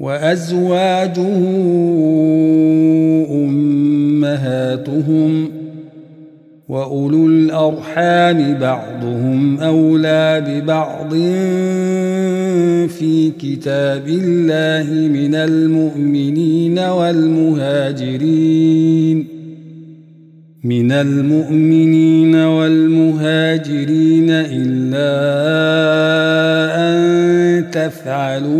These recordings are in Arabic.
وأزواجه أمهاتهم وأولو الأرحام بعضهم أولى ببعض في كتاب الله من المؤمنين والمهاجرين من المؤمنين والمهاجرين إلا أن تفعلوا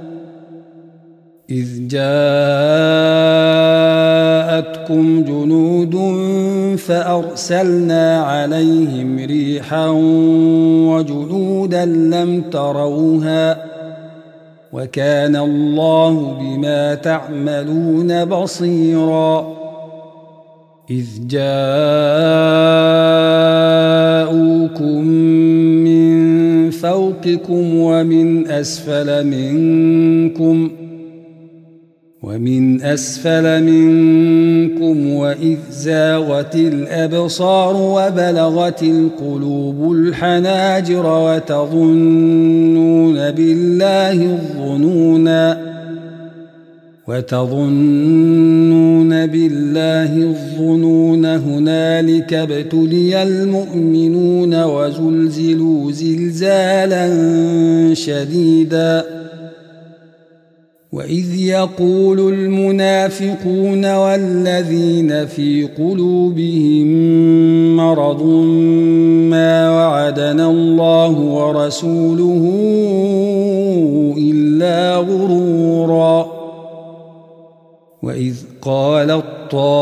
إذ جاءتكم جنود فأرسلنا عليهم ريحا وجنودا لم تروها وكان الله بما تعملون بصيرا إذ جاءوكم من فوقكم ومن أسفل منكم ۖ ومن أسفل منكم وإذ زاغت الأبصار وبلغت القلوب الحناجر وتظنون بالله الظنونا وتظنون بالله الظنون هنالك ابتلي المؤمنون وزلزلوا زلزالا شديدا واذ يقول المنافقون والذين في قلوبهم مرض ما وعدنا الله ورسوله الا غرورا وإذ قالت طائفة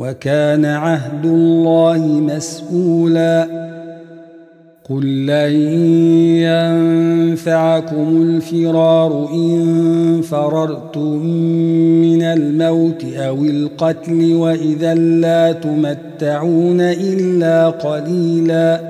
وكان عهد الله مسؤولا. قل لن ينفعكم الفرار إن فررتم من الموت أو القتل وإذا لا تمتعون إلا قليلاً.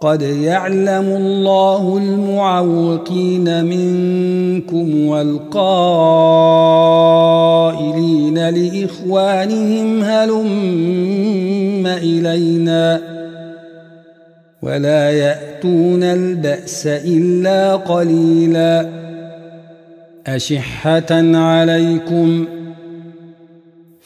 قد يعلم الله المعوقين منكم والقائلين لإخوانهم هلم إلينا ولا يأتون البأس إلا قليلا أشحة عليكم ۖ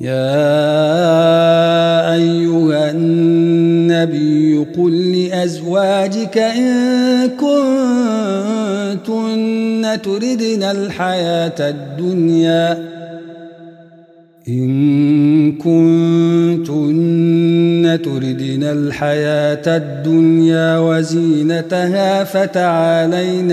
يا أيها النبي قل لأزواجك إن كنتن تردن الحياة الدنيا إن كنتن تردن الحياة الدنيا وزينتها فتعالين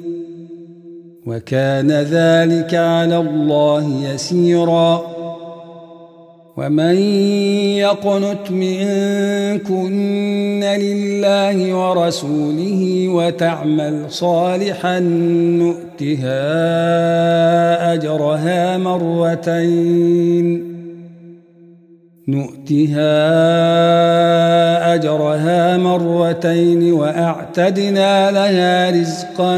وكان ذلك على الله يسيراً. ومن يقنت منكن لله ورسوله وتعمل صالحا نؤتها أجرها مرتين. نؤتها أجرها مرتين وأعتدنا لها رزقا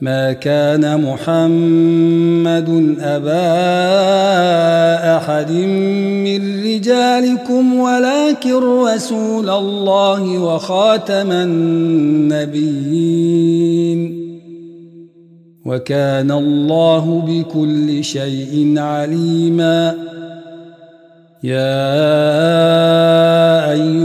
ما كان محمد أبا أحد من رجالكم ولكن رسول الله وخاتم النبيين وكان الله بكل شيء عليما يا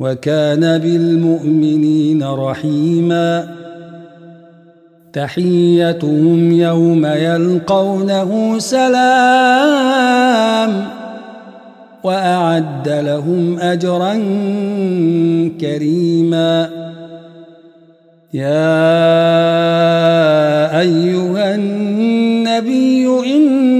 وكان بالمؤمنين رحيماً. تحيتهم يوم يلقونه سلام وأعد لهم أجرا كريما. يا أيها النبي أنا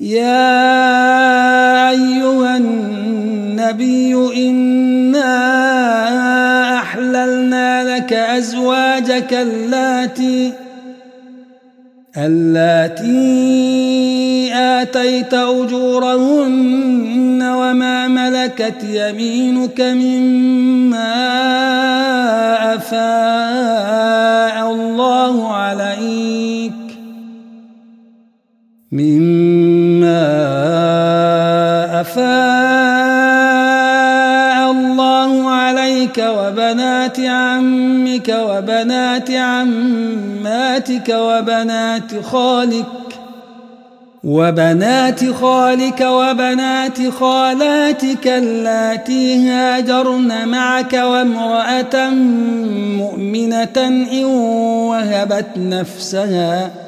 يا أيها النبي إنا أحللنا لك أزواجك اللاتي اللاتي آتيت أجورهن وما ملكت يمينك مما أفاء الله عليك مما أفاء الله عليك وبنات عمك وبنات عماتك وبنات خالك وبنات خالك وبنات خالاتك اللاتي هاجرن معك وامرأة مؤمنة إن وهبت نفسها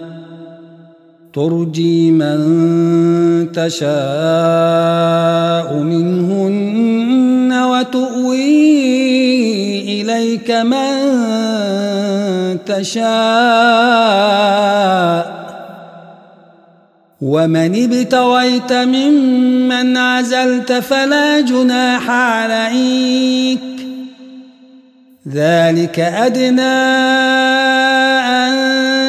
ترجي من تشاء منهن وتؤوي إليك من تشاء. ومن ابتغيت ممن عزلت فلا جناح عليك. ذلك أدنى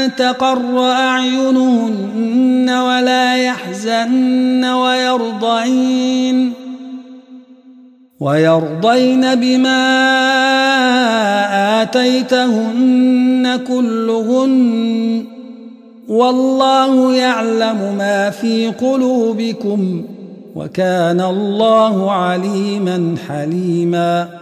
تقر أعينهن ولا يحزن ويرضين ويرضين بما آتيتهن كلهن والله يعلم ما في قلوبكم وكان الله عليما حليما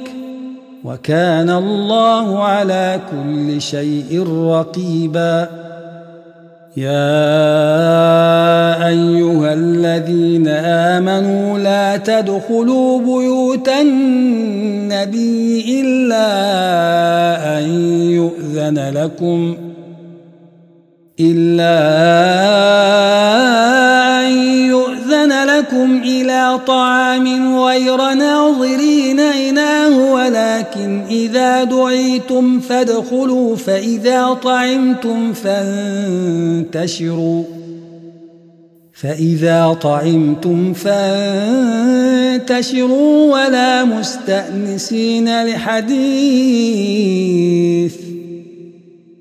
وكان الله على كل شيء رقيبا. يا أيها الذين آمنوا لا تدخلوا بيوت النبي إلا أن يؤذن لكم إلا أن يؤذن لكم إلى طعام غير ناظرين إناه ولكن إذا دعيتم فادخلوا فإذا طعمتم فانتشروا. فإذا طعمتم فانتشروا ولا مستأنسين لحديث.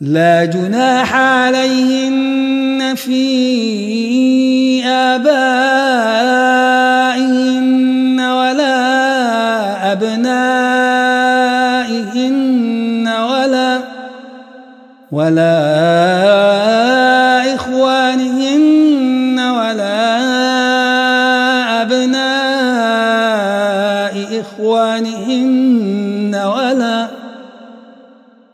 لا جناح عليهن في آبائهن ولا أبنائهن ولا ولا إخوانهن ولا أبناء إخوانهن ولا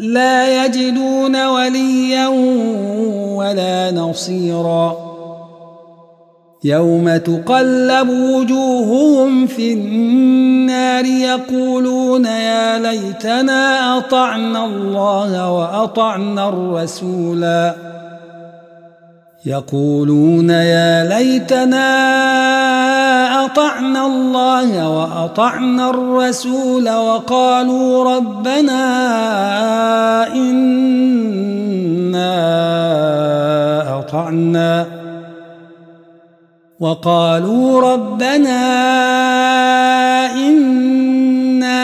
لا يجدون وليا ولا نصيرا. يوم تقلب وجوههم في النار يقولون يا ليتنا أطعنا الله وأطعنا الرسولا. يقولون يا ليتنا أطعنا الله وأطعنا الرسول وقالوا ربنا إنا أطعنا وقالوا ربنا إنا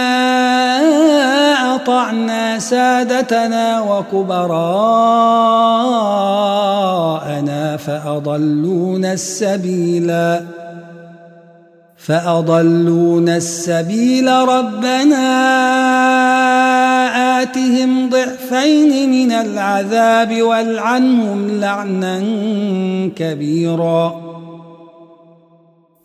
أطعنا سادتنا وكبراءنا فأضلونا السبيلا فأضلون السبيل ربنا. آتهم ضعفين من العذاب والعنهم لعنا كبيراً.